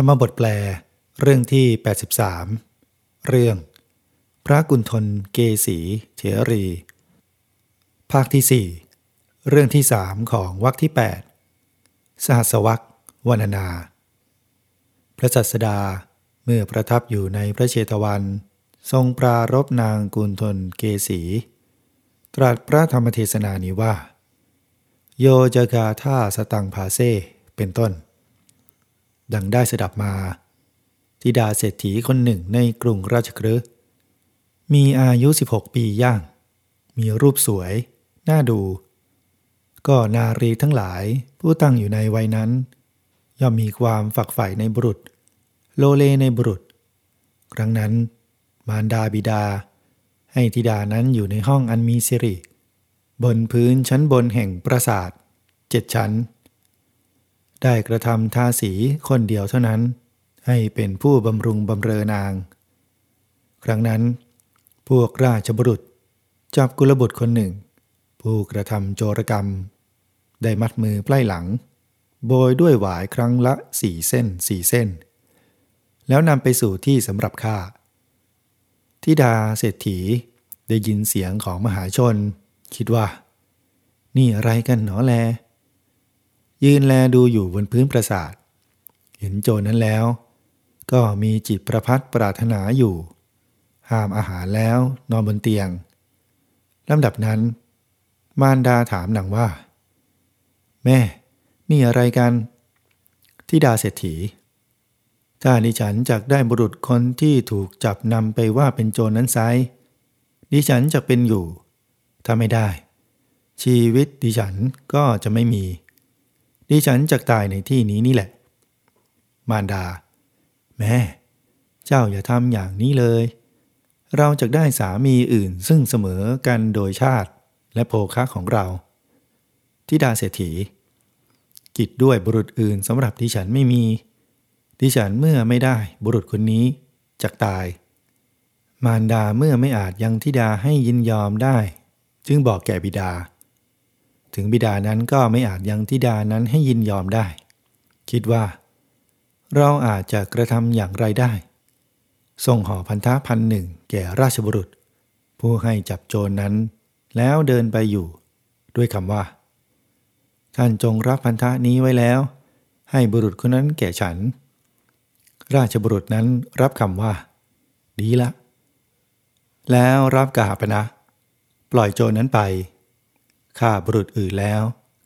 รรมบทแปล เรื่องที่ 83 เรื่อง พระกุณฑลเกษีเถรี ภาคที่ 4 เรื่องที่สามของวรรคที่ 8 สหัสวรรควรรณนา พระสัสดาเมื่อประทับอยู่ในพระเชตวัน ทรงปรารบนางกุณฑลเกษีตรัสพระธรรมเทศนานี้ว่า โยจกาท่าสตังภาเซเป็นต้น ดังได้สดับมาธิดาเศรษฐีคนหนึ่งในกรุงราชคฤห์มีอายุ 16 ปีย่าง มีรูปสวย น่าดู ก็นารีทั้งหลายผู้ตั้งอยู่ในวัยนั้น ย่อมมีความฝักใฝ่ในบุรุษ โลเลในบุรุษ ครั้งนั้น มารดาบิดา ให้ธิดานั้นอยู่ในห้องอันมีสิริ บนพื้นชั้นบนแห่งปราสาทเจ็ดชั้น ได้กระทำทาสีคนเดียวเท่านั้น ให้เป็นผู้บำรุงบำเรอนาง ครั้งนั้น พวกราชบุรุษจับกุลบุตรคนหนึ่ง ผู้กระทำโจรกรรม ได้มัดมือปล้หลัง โบยด้วยหวายครั้งละสี่เส้นสี่เส้น แล้วนำไปสู่ที่สำหรับฆ่าทิดาเศรษฐีได้ยินเสียงของมหาชน คิดว่า นี่อะไรกันหนอแล ยืนแลดูอยู่บนพื้นปราสาท เห็นโจรนั้นแล้ว ก็มีจิตประพัดปรารถนาอยู่ ห้ามอาหารแล้วนอนบนเตียงลำดับนั้น มารดาถามหนังว่า แม่ นี่อะไรกันที่ดาเศรษฐี ถ้าดิฉันจักได้บุรุษคนที่ถูกจับนำไปว่าเป็นโจรนั้นไซดิฉันจะเป็นอยู่ ถ้าไม่ได้ ชีวิตดิฉันก็จะไม่มี ดิฉันจะตายในที่นี้นี่แหละ มารดา แม่ เจ้าอย่าทำอย่างนี้เลย เราจะได้สามีอื่นซึ่งเสมอกันโดยชาติและโภคะของเรา ทิดาเศรษฐี กิจด้วยบุรุษอื่นสำหรับดิฉันไม่มี ดิฉันเมื่อไม่ได้บุรุษคนนี้จะตาย มารดาเมื่อไม่อาจยังทิดาให้ยินยอมได้ จึงบอกแก่บิดา ถึงบิดานั้นก็ไม่อาจยังทิดานั้นให้ยินยอมได้ คิดว่า เราอาจจะกระทำอย่างไรได้ ส่งห่อพันธะพันหนึ่งแก่ราชบุรุษ ผู้ให้จับโจรนนั้น แล้วเดินไปอยู่ ด้วยคำว่า ท่านจงรับพันธะนี้ไว้แล้ว ให้บุรุษคนนั้นแก่ฉัน ราชบุรุษนั้นรับคำว่า ดีละ แล้วรับกาปนะปล่อยโจรนั้นไป ข้าบุรุษอื่นแล้ว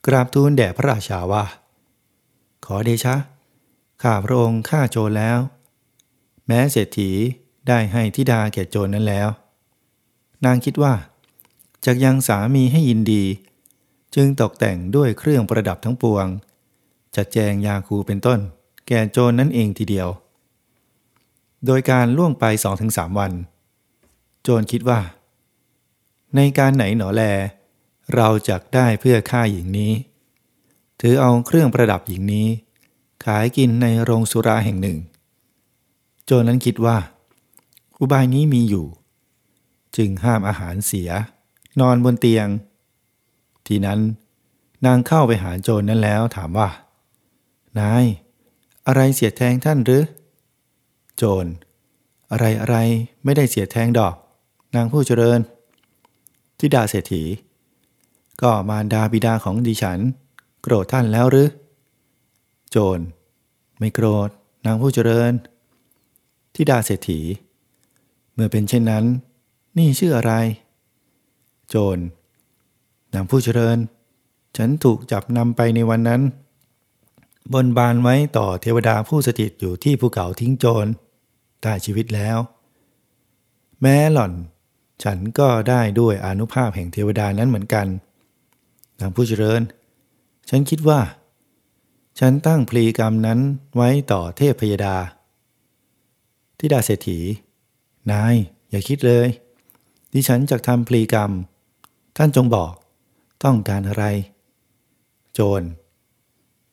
กราบทูลแด่พระราชาว่า ขอเดชะ ข้าพระองค์ฆ่าโจรแล้ว แม้เศรษฐีได้ให้ทิดาแก่โจรนั้นแล้ว นางคิดว่าจากยังสามีให้ยินดี จึงตกแต่งด้วยเครื่องประดับทั้งปวง จัดแจงยาคูเป็นต้น แก่โจรนั้นเองทีเดียว โดยการล่วงไปสองถึงสามวัน โจรคิดว่า ในการไหนหนอแล เราจะได้เพื่อฆ่าหญิงนี้ ถือเอาเครื่องประดับหญิงนี้ ขายกินในโรงสุราแห่งหนึ่ง โจนั้นคิดว่า อุบายนี้มีอยู่ จึงห้ามอาหารเสีย นอนบนเตียง ทีนั้น นางเข้าไปหาโจรนั้นแล้วถามว่า นาย อะไรเสียแทงท่านหรือ โจร อะไรอะไรไม่ได้เสียแทงดอก นางผู้เจริญทิดาเศรษฐี ก็มารดาบิดาของดิฉัน โกรธท่านแล้วหรือ โจร ไม่โกรธ นางผู้เจริญทิดาเศรษฐี เมื่อเป็นเช่นนั้น นี่ชื่ออะไร โจร นางผู้เจริญ ฉันถูกจับนำไปในวันนั้น บนบานไว้ต่อเทวดาผู้สถิตอยู่ที่ภูเขาทิ้งโจรได้ชีวิตแล้ว แม้หล่อน ฉันก็ได้ด้วยอนุภาพแห่งเทวดานั้นเหมือนกัน นางผู้เจริญ ฉันคิดว่า ฉันตั้งพลีกรรมนั้นไว้ต่อเทพพยดาทิดาเศรษฐี นาย อย่าคิดเลยดิฉันจะทำพลีกรรม ท่านจงบอก ต้องการอะไร โจร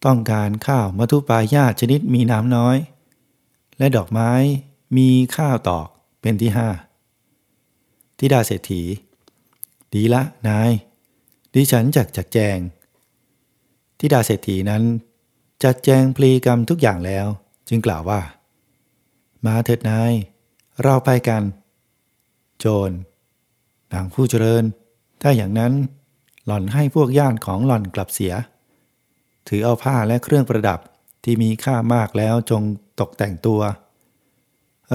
ต้องการข้าวมัทุปายาชนิดมีน้ำน้อย และดอกไม้มีข้าวตอกเป็นที่ห้าทิดาเศรษฐี ดีละนาย ดิฉันจักจัดแจงทิดาเศรษฐีนั้น จัดแจงพลีกรรมทุกอย่างแล้ว จึงกล่าวว่า มาเถิดนาย เราไปกัน โจรนางผู้เจริญ ถ้าอย่างนั้น หล่อนให้พวกญาติของหล่อนกลับเสีย ถือเอาผ้าและเครื่องประดับที่มีค่ามากแล้วจงตกแต่งตัว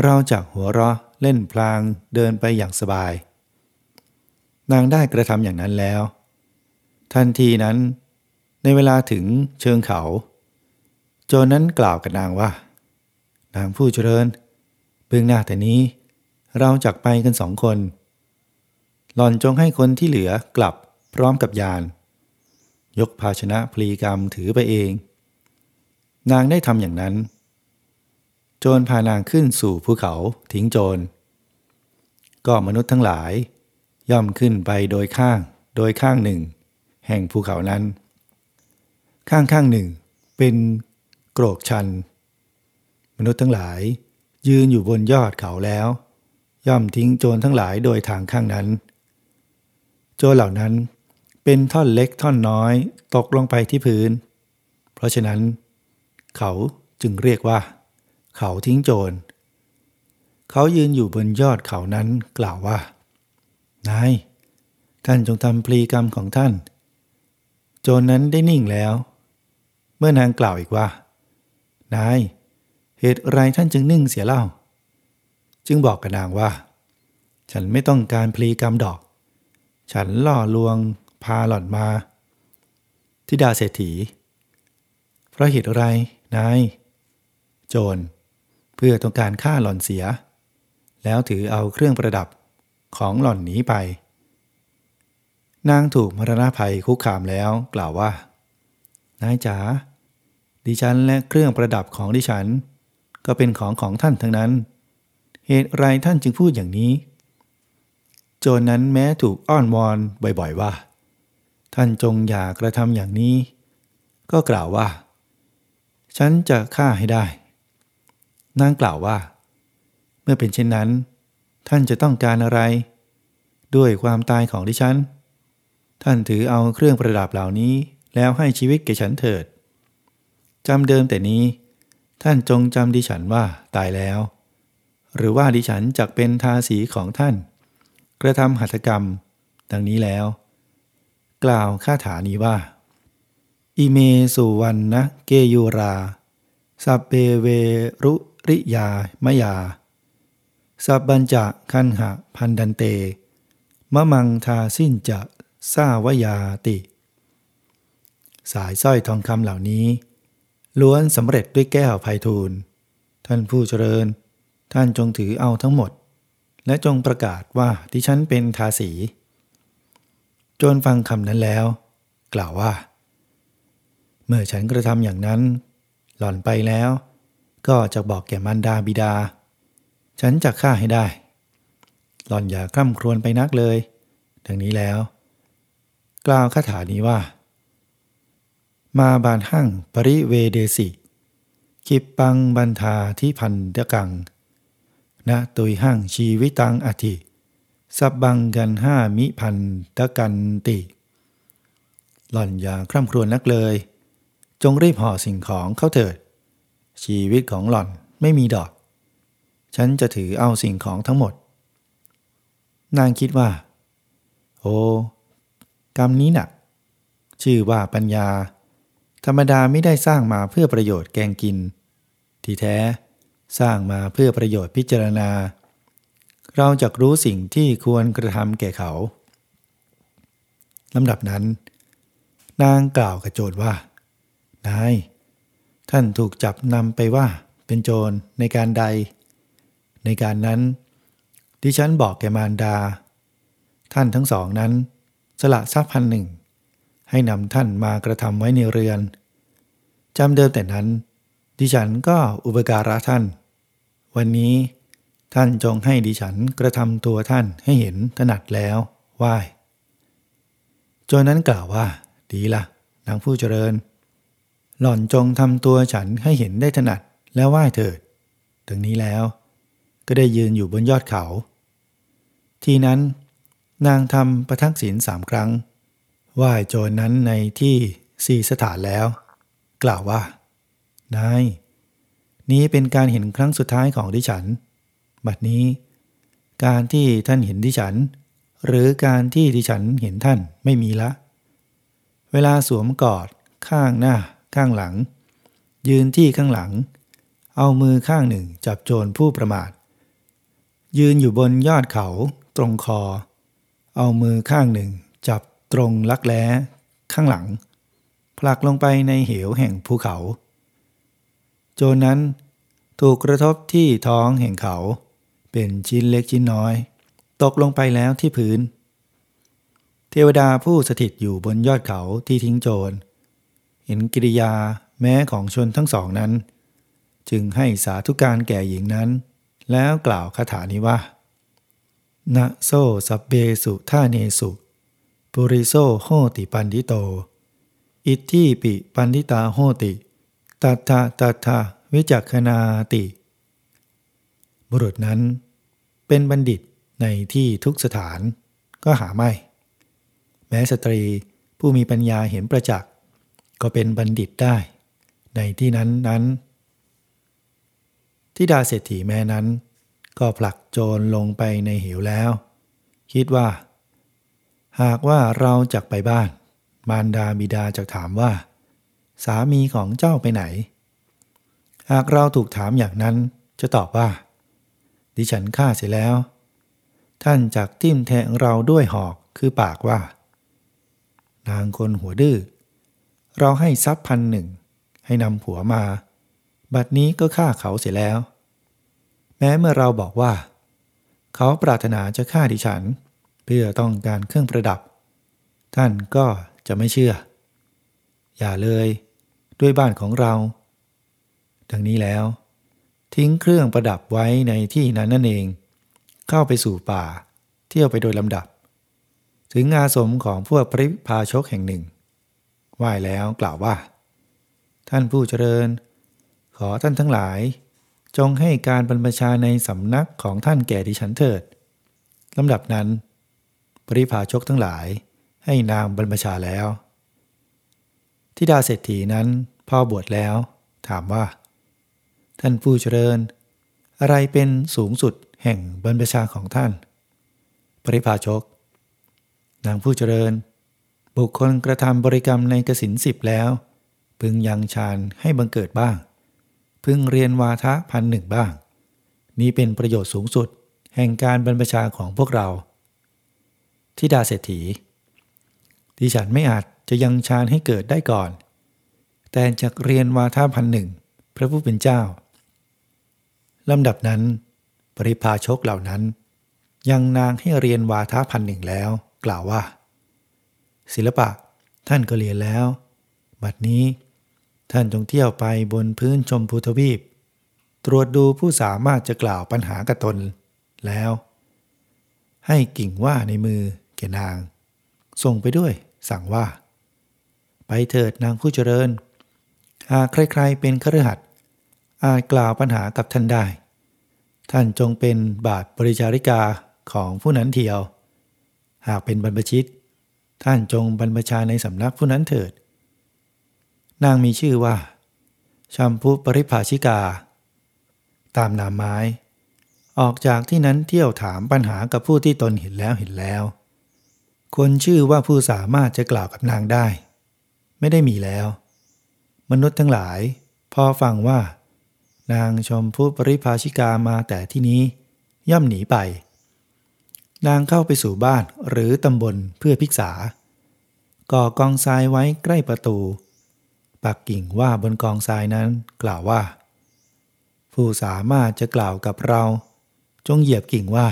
เราจากหัวเราะเล่นพลางเดินไปอย่างสบาย นางได้กระทำอย่างนั้นแล้ว ทันทีนั้น ในเวลาถึงเชิงเขา โจรนั้นกล่าวกับนางว่า นางผู้เจริญเบื้องหน้าแต่นี้ เราจักไปกันสองคน หล่อนจงให้คนที่เหลือกลับพร้อมกับยาน ยกภาชนะพลีกรรมถือไปเอง นางได้ทำอย่างนั้น โจรพานางขึ้นสู่ภูเขาทิ้งโจร ก็มนุษย์ทั้งหลาย ย่อมขึ้นไปโดยข้างโดยข้างหนึ่ง แห่งภูเขานั้น ข้างข้างหนึ่งเป็นโกรกชัน มนุษย์ทั้งหลาย ยืนอยู่บนยอดเขาแล้ว ย่อมทิ้งโจรทั้งหลายโดยทางข้างนั้น โจรเหล่านั้นเป็นท่อนเล็กท่อนน้อยตกลงไปที่พื้น เพราะฉะนั้น เขาจึงเรียกว่า เขาทิ้งโจร เขายืนอยู่บนยอดเขานั้นกล่าวว่า นาย ท่านจงทำพลีกรรมของท่าน จรนั้นได้นิ่งแล้ว เมื่อนางกล่าวอีกว่า นาย เหตุไรท่านจึงนิ่งเสียเล่า จึงบอกกับนางว่า ฉันไม่ต้องการพลีกรรมดอก ฉันล่อลวง พาหล่อนมาทิดาเศรษฐี เพราะเหตุอะไรนาย โจร เพื่อต้องการฆ่าหล่อนเสีย แล้วถือเอาเครื่องประดับของหล่อนหนีไป นางถูกมรณะภัยคุกคามแล้วกล่าวว่า นายจ๋า ดิฉันและเครื่องประดับของดิฉัน ก็เป็นของของท่านทั้งนั้น เหตุไรท่านจึงพูดอย่างนี้ โจรนั้นแม้ถูกอ้อนวอนบ่อยๆว่า ท่านจงอย่ากระทำอย่างนี้ ก็กล่าวว่า ฉันจะฆ่าให้ได้ นางกล่าวว่า เมื่อเป็นเช่นนั้น ท่านจะต้องการอะไร ด้วยความตายของดิฉัน ท่านถือเอาเครื่องประดับเหล่านี้ แล้วให้ชีวิตแก่ฉันเถิดจำเดิมแต่นี้ ท่านจงจำดิฉันว่าตายแล้ว หรือว่าดิฉันจักเป็นทาสีของท่าน กระทำหัตถกรรม ดังนี้แล้ว กล่าวคาถานี้ว่า อิเมสุวันนะเกยุราสัพเปเวรุริยามยาสับบัญจะคันหะพันดันเต มะมังทาสิ้นจะ ซาวยาติ สายสร้อยทองคำเหล่านี้ ล้วนสำเร็จด้วยแก้วไพทูลท่านผู้เจริญ ท่านจงถือเอาทั้งหมด และจงประกาศว่าที่ฉันเป็นทาสีจนฟังคำนั้นแล้ว กล่าวว่า เมื่อฉันกระทำอย่างนั้น หล่อนไปแล้ว ก็จะบอกแก่มารดาบิดา ฉันจะฆ่าให้ได้ หล่อนอย่าคร่ำครวญไปนักเลย ดังนี้แล้ว กล่าวคาถานี้ว่า มาบานหั่งปริเวเดสิคิปปังบันทาที่พันเดกังนะตุยหั่งชีวิตังอธิสับบังกันห้ามิพันตะกันติ หล่อนอย่าคร่ำครวญนักเลย จงรีบห่อสิ่งของเข้าเถิด ชีวิตของหล่อนไม่มีดอก ฉันจะถือเอาสิ่งของทั้งหมด นางคิดว่า โอ้ กรรมนี้หนัก ชื่อว่าปัญญา ธรรมดาไม่ได้สร้างมาเพื่อประโยชน์แกงกิน ที่แท้สร้างมาเพื่อประโยชน์พิจารณา เราจะรู้สิ่งที่ควรกระทำแก่เขาลำดับนั้น นางกล่าวกับโจรว่า นาย ท่านถูกจับนำไปว่าเป็นโจรในการใด ในการนั้นดิฉันบอกแกมารดา ท่านทั้งสองนั้น สละทรัพย์พันหนึ่ง ให้นำท่านมากระทำไว้ในเรือนจำเดิมแต่นั้น ดิฉันก็อุปการะท่าน วันนี้ท่านจงให้ดิฉันกระทำตัวท่านให้เห็นถนัดแล้วไหว้จนนั้นกล่าวว่า ดีละนางผู้เจริญ หล่อนจงทำตัวฉันให้เห็นได้ถนัดแล้วไหว้เถิดถึงนี้แล้ว ก็ได้ยืนอยู่บนยอดเขา ทีนั้น นางทำประทักษิณสามครั้งไหว้โจรนั้นในที่สี่สถานแล้ว กล่าวว่า นาย นี้เป็นการเห็นครั้งสุดท้ายของดิฉัน บัดนี้ การที่ท่านเห็นดิฉัน หรือการที่ดิฉันเห็นท่านไม่มีละ เวลาสวมกอด ข้างหน้า ข้างหลัง ยืนที่ข้างหลัง เอามือข้างหนึ่งจับโจรผู้ประมาท ยืนอยู่บนยอดเขา ตรงคอ เอามือข้างหนึ่ง จับตรงลักแร้ข้างหลัง ผลักลงไปในเหวแห่งภูเขา โจรนั้นถูกกระทบที่ท้องแห่งเขา เป็นชิ้นเล็กชิ้นน้อย ตกลงไปแล้วที่พื้น เทวดาผู้สถิตอยู่บนยอดเขาที่ทิ้งโจร เห็นกิริยาแม้ของชนทั้งสองนั้น จึงให้สาธุการแก่หญิงนั้น แล้วกล่าวคาถานี้ว่า นะโซสับเบสุท่าเนสุปุริโซโหติปันทิโต อิทธิปิปันทิตาโหติตัทธะตัทธะวิจักขณาติ บุรุษนั้น เป็นบัณฑิตในที่ทุกสถานก็หาไม่ แม้สตรีผู้มีปัญญาเห็นประจักษ์ก็เป็นบัณฑิตได้ ในที่นั้นนั้น ที่ดาเศรษฐีแม้นั้น ก็ผลักโจรลงไปในเหวแล้ว คิดว่า หากว่าเราจักไปบ้าน มารดาบิดาจะถามว่า สามีของเจ้าไปไหน หากเราถูกถามอย่างนั้นจะตอบว่า ดิฉันฆ่าเสียแล้ว ท่านจักทิ่มแทงเราด้วยหอกคือปากว่า นางคนหัวดื้อเราให้ทรัพย์พันหนึ่งให้นำผัวมา บัดนี้ก็ฆ่าเขาเสียแล้ว แม้เมื่อเราบอกว่า เขาปรารถนาจะฆ่าดิฉัน เพื่อต้องการเครื่องประดับ ท่านก็จะไม่เชื่อ อย่าเลยด้วยบ้านของเรา ดังนี้แล้ว ทิ้งเครื่องประดับไว้ในที่นั้นนั่นเอง เข้าไปสู่ป่า เที่ยวไปโดยลำดับ ถึงอาสมของพวกพริพาชกแห่งหนึ่งไหว้แล้วกล่าวว่า ท่านผู้เจริญ ขอท่านทั้งหลาย จงให้การบรรพชาในสำนักของท่านแก่ดิฉันเถิดลำดับนั้นปริพาชกทั้งหลาย ให้นางบรรพชาแล้วทิดาเศรษฐีนั้นพอบวชแล้ว ถามว่า ท่านผู้เจริญ อะไรเป็นสูงสุดแห่งบรรพชาของท่าน ปริพาชก นางผู้เจริญ บุคคลกระทำบริกรรมในกสินสิบแล้ว พึงยังฌานให้บังเกิดบ้าง พึงเรียนวาทะพันหนึ่งบ้าง นี้เป็นประโยชน์สูงสุด แห่งการบรรพชาของพวกเราทิดาเศรษฐีดิฉันไม่อาจจะยังฌานให้เกิดได้ก่อน แต่จะเรียนวาทะพันหนึ่งพระผู้เป็นเจ้าลำดับนั้น ปริพาชกเหล่านั้น ยังนางให้เรียนวาทะพันหนึ่งแล้ว กล่าวว่า ศิลปะท่านก็เรียนแล้ว บัดนี้ ท่านจงเที่ยวไปบนพื้นชมพูทวีป ตรวจดูผู้สามารถจะกล่าวปัญหากับตนแล้ว ให้กิ่งว่าในมือแก่นาง ส่งไปด้วยสั่งว่า ไปเถิดนางผู้เจริญ หากใครๆเป็นคฤหัสอาจกล่าวปัญหากับท่านได้ ท่านจงเป็นบาทบริจาริกาของผู้นั้นเทียว หากเป็นบรรพชิต ท่านจงบรรพชาในสำนักผู้นั้นเถิด นางมีชื่อว่าชัมพุปริภาชิกา ตามนามไม้ ออกจากที่นั้นเที่ยวถามปัญหากับผู้ที่ตนเห็นแล้วเห็นแล้ว คนชื่อว่าผู้สามารถจะกล่าวกับนางได้ ไม่ได้มีแล้ว มนุษย์ทั้งหลาย พอฟังว่า นางชมพุปริภาชิกามาแต่ที่นี้ ย่อมหนีไป นางเข้าไปสู่บ้านหรือตำบลเพื่อพิกษาก่อกองทรายไว้ใกล้ประตู ปักกิ่งว่าบนกองทรายนั้นกล่าวว่า ผู้สามารถจะกล่าวกับเรา จงเหยียบกิ่งว่า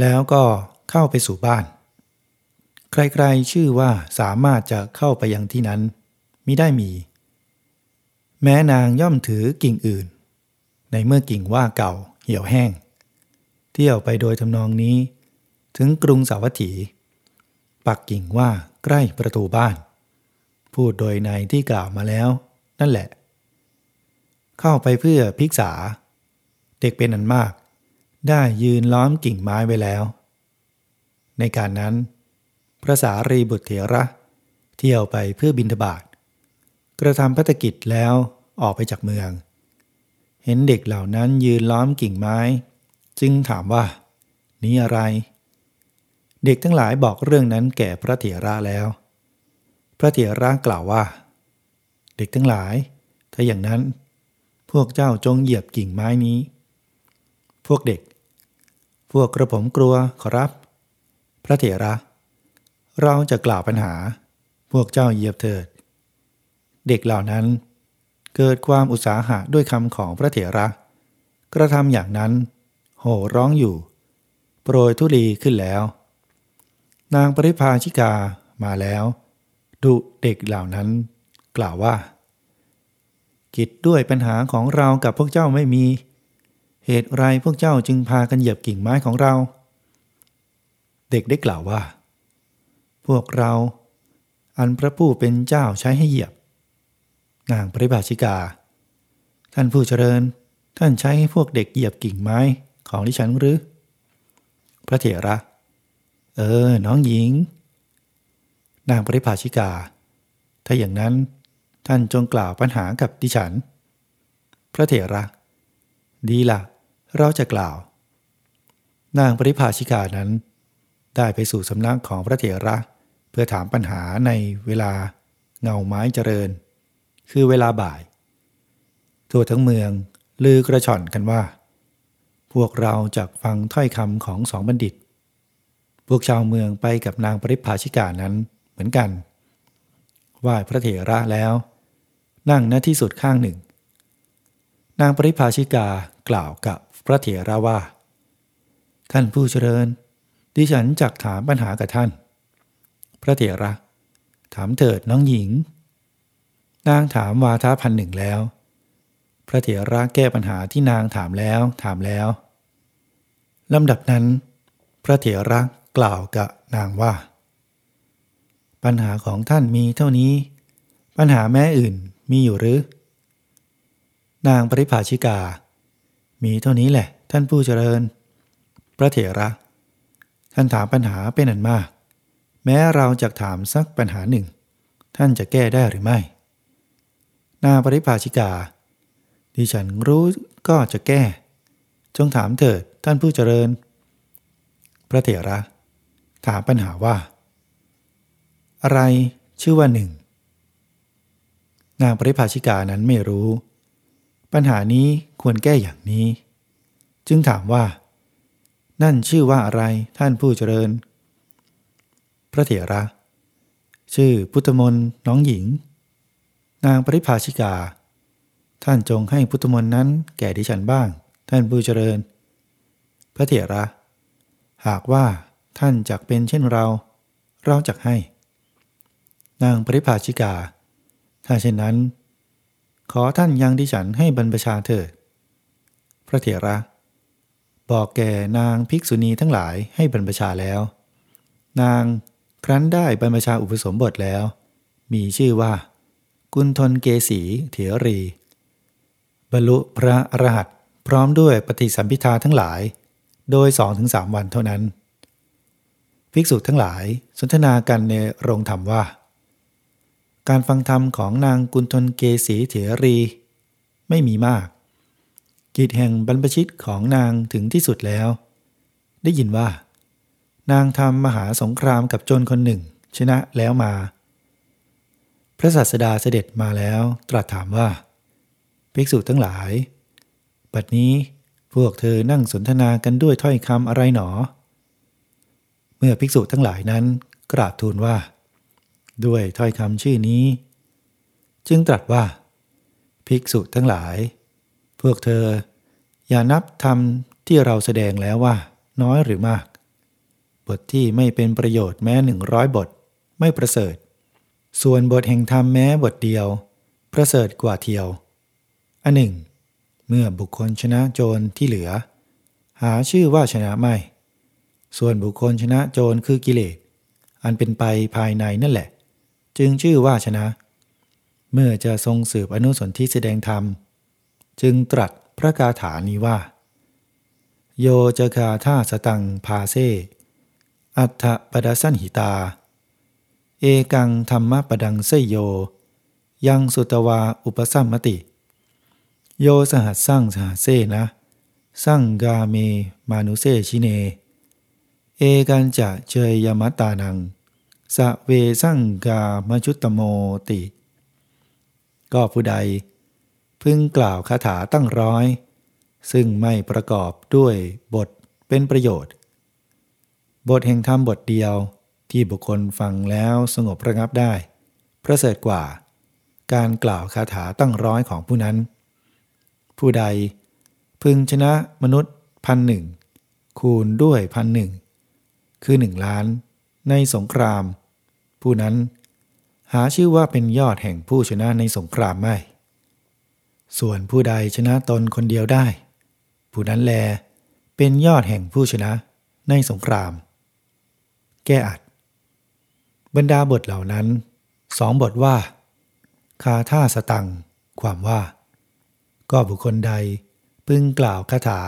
แล้วก็เข้าไปสู่บ้าน ใครๆชื่อว่าสามารถจะเข้าไปยังที่นั้นมิได้มี แม้นางย่อมถือกิ่งอื่น ในเมื่อกิ่งว่าเก่าเหี่ยวแห้ง เที่ยวไปโดยทำนองนี้ ถึงกรุงสาวัตถี ปักกิ่งว่าใกล้ประตูบ้าน พูดโดยในที่กล่าวมาแล้ว นั่นแหละ เข้าไปเพื่อพิกษา เด็กเป็นอันมาก ได้ยืนล้อมกิ่งไม้ไว้แล้ว ในการนั้น พระสารีบุตรเถระ เที่ยวไปเพื่อบินทบาทกระทำพัฒกิจแล้วออกไปจากเมือง เห็นเด็กเหล่านั้นยืนล้อมกิ่งไม้ จึงถามว่า นี้อะไร เด็กทั้งหลายบอกเรื่องนั้นแก่พระเถระแล้ว ระเถระกล่าวว่า เด็กทั้งหลาย ถ้าอย่างนั้น พวกเจ้าจงเหยียบกิ่งไม้นี้ พวกเด็ก พวกกระผมกลัวขอรับ พระเถระ เราจะกล่าวปัญหา พวกเจ้าเหยียบเถิด เด็กเหล่านั้น เกิดความอุตสาหะด้วยคำของพระเถระ กระทำอย่างนั้น โห่ร้องอยู่ โปรยทุลีขึ้นแล้ว นางปริพาชิกามาแล้ว ดุเด็กเหล่านั้น กล่าวว่า กิจด้วยปัญหาของเรากับพวกเจ้าไม่มี เหตุไรพวกเจ้าจึงพากันเหยียบกิ่งไม้ของเรา เด็กได้กล่าวว่า พวกเราอันพระผู้เป็นเจ้าใช้ให้เหยียบ นางปริบาชิกา ท่านผู้เจริญ ท่านใช้ให้พวกเด็กเหยียบกิ่งไม้ของดิฉันหรือ พระเถระ เออ น้องหญิง นางปริภาชิกา ถ้าอย่างนั้นท่านจงกล่าวปัญหากับดิฉัน พระเถระ ดีละ่ะเราจะกล่าว นางปริภาชิกานั้น ได้ไปสู่สำนักของพระเถระ เพื่อถามปัญหาในเวลาเงาไม้เจริญ คือเวลาบ่าย ทั่วทั้งเมืองลือกระชอนกันว่า พวกเราจะฟังถ้อยคำของสองบัณฑิต พวกชาวเมืองไปกับนางปริพาชิกานั้น มือนกันไหว้พระเถระแล้ว นั่งณที่สุดข้างหนึ่ง นางปริพาชิกากล่าวกับพระเถระว่าท่านผู้เจริญ ดิฉันจักถามปัญหากับท่าน พระเถระ ถามเถิดน้องหญิง นางถามวาทะพันหนึ่งแล้ว พระเถระแก้ปัญหาที่นางถามแล้วถามแล้วลำดับนั้น พระเถระกล่าวกับนางว่า ปัญหาของท่านมีเท่านี้ ปัญหาแม่อื่นมีอยู่หรือ นางปริภาชิกา มีเท่านี้แหละท่านผู้เจริญ พระเถระ ท่านถามปัญหาเป็นอันมาก แม้เราจะถามสักปัญหาหนึ่ง ท่านจะแก้ได้หรือไม่ นางปริภาชิกา ดิฉันรู้ก็จะแก้ จงถามเถิดท่านผู้เจริญ พระเถระ ถามปัญหาว่า อะไรชื่อว่าหนึ่งนางปริภาชิกานั้นไม่รู้ ปัญหานี้ควรแก้อย่างนี้ จึงถามว่า นั่นชื่อว่าอะไรท่านผู้เจริญ พระเถระ ชื่อพุทธมนน้องหญิง นางปริภาชิกา ท่านจงให้พุทธมนต์นั้นแก่ดิฉันบ้าง ท่านผู้เจริญ พระเถระ หากว่าท่านจักเป็นเช่นเรา เราจักให้ นางปริภาชิกา ถ้าเช่นนั้น ขอท่านยังดิฉันให้บรรพชาเถิด พระเถระ บอกแก่นางภิกษุณีทั้งหลายให้บรรพชาแล้ว นางครั้นได้บรรพชาอุปสมบทแล้ว มีชื่อว่า กุณฑลเกษีเถรี บรรลุพระอรหันต์พร้อมด้วยปฏิสัมพิทาทั้งหลาย โดยสองถึงสามวันเท่านั้น ภิกษุทั้งหลายสนทนากันในโรงธรรมว่า การฟังธรรมของนางกุณฑลเกษีเถรี ไม่มีมาก กิจแห่งบรรพชิตของนางถึงที่สุดแล้ว ได้ยินว่า นางทำมหาสงครามกับโจรคนหนึ่งชนะแล้วมา พระศาสดาเสด็จมาแล้วตรัสถามว่า ภิกษุทั้งหลาย บัดนี้พวกเธอนั่งสนทนากันด้วยถ้อยคำอะไรหนอ เมื่อภิกษุทั้งหลายนั้นกราบทูลว่า ด้วยถ้อยคำชื่อนี้ จึงตรัสว่า ภิกษุทั้งหลาย พวกเธอ อย่านับธรรมที่เราแสดงแล้วว่า น้อยหรือมาก บทที่ไม่เป็นประโยชน์แม้หนึ่งร้อยบท ไม่ประเสริฐ ส่วนบทแห่งธรรมแม้บทเดียว ประเสริฐกว่าเทียว อันหนึ่ง เมื่อบุคคลชนะโจรที่เหลือ หาชื่อว่าชนะไม่ ส่วนบุคคลชนะโจรคือกิเลสอันเป็นไปภายในนั่นแหละ จึงชื่อว่าชนะ เมื่อจะทรงสืบอนุสนที่แสดงธรรม จึงตรัสพระคาถานี้ว่า โยจคาท่าสตังพาเซ อัฏฐปดสันหิตา เอกังธรรมปดังเสยโย ยังสุตวาอุปสัมมติ โยสหัสสร้างสหัสเซนะสร้างกาเมมานุเซชิเน เอกันจะเจยยมัตตานัง สเวสร้างกามชุตตโมติ ก็ผู้ใด พึงกล่าวคาถาตั้งร้อย ซึ่งไม่ประกอบด้วยบทเป็นประโยชน์ บทแห่งธรรมบทเดียวที่บุคคลฟังแล้วสงบระงับได้ ประเสริฐกว่า การกล่าวคาถาตั้งร้อยของผู้นั้น ผู้ใด พึงชนะมนุษย์พันหนึ่งคูณด้วยพันหนึ่งคือหนึ่งล้านในสงคราม ผู้นั้น หาชื่อว่าเป็นยอดแห่งผู้ชนะในสงครามไม่ ส่วนผู้ใดชนะตนคนเดียวได้ ผู้นั้นแล เป็นยอดแห่งผู้ชนะในสงคราม แก้อัด บรรดาบทเหล่านั้นสองบทว่า คาท่าสตัง ความว่า ก็บุคคลใดพึงกล่าวคาถา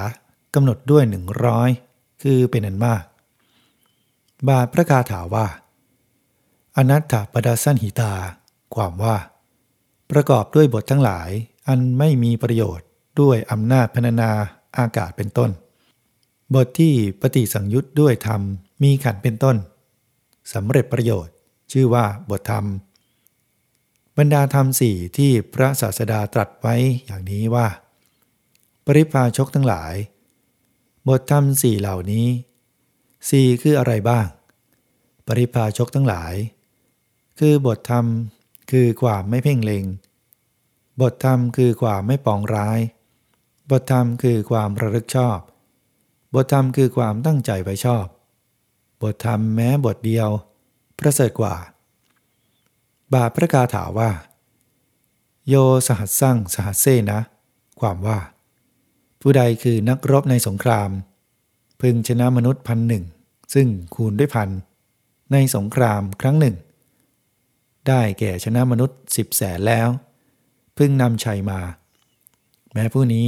กำหนดด้วยหนึ่งร้อยคือเป็นอันมาก บาทพระคาถาว่า อนัตถปดาสันหิตา ความว่า ประกอบด้วยบททั้งหลาย อันไม่มีประโยชน์ด้วยอำนาจพนานาอากาศเป็นต้น บทที่ปฏิสังยุตด้วยธรรมมีขันเป็นต้นสำเร็จประโยชน์ ชื่อว่าบทธรรม บรรดาธรรมสี่ที่พระศาสดาตรัสไว้อย่างนี้ว่า ปริพาชกทั้งหลาย บทธรรมสี่เหล่านี้สี่คืออะไรบ้าง ปริพาชกทั้งหลาย คือบทธรรมคือความไม่เพ่งเล็ง บทธรรมคือความไม่ปองร้าย บทธรรมคือความระลึกชอบ บทธรรมคือความตั้งใจไว้ชอบ บทธรรมแม้บทเดียว ประเสริฐกว่า บาพระกาถาว่า โยสหัสสร้างสหัสเซนะ ความว่า ผู้ใดคือนักรบในสงคราม พึงชนะมนุษย์พันหนึ่งซึ่งคูณด้วยพันในสงครามครั้งหนึ่ง ได้แก่ชนะมนุษย์สิบแสนแล้ว พึ่งนำชัยมา แม้ผู้นี้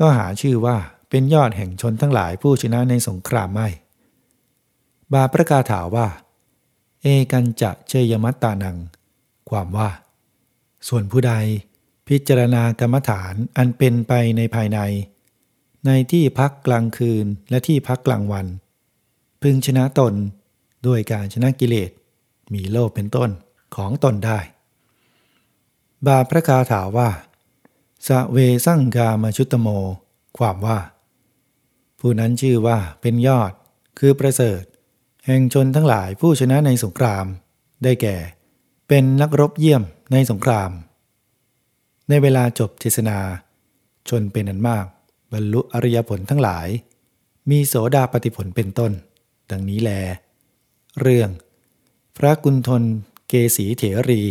ก็หาชื่อว่าเป็นยอดแห่งชนทั้งหลายผู้ชนะในสงครามไม่ บาประกาถาว่า เอกันจะเชยมัตตานัง ความว่า ส่วนผู้ใดพิจารณากรรมฐานอันเป็นไปในภายใน ในที่พักกลางคืนและที่พักกลางวัน พึงชนะตนด้วยการชนะกิเลส มีโลภเป็นต้น ของตนได้ บาพระคาถาว่าสเวสั่งกามชุตโม ความว่า ผู้นั้นชื่อว่าเป็นยอด คือประเสริฐ แห่งชนทั้งหลายผู้ชนะในสงคราม ได้แก่ เป็นนักรบเยี่ยมในสงคราม ในเวลาจบเทศนา ชนเป็นอันมาก บรรลุอริยผลทั้งหลาย มีโสดาปฏิผลเป็นต้น ดังนี้แล เรื่องพระกุณฑล เกสีเถรี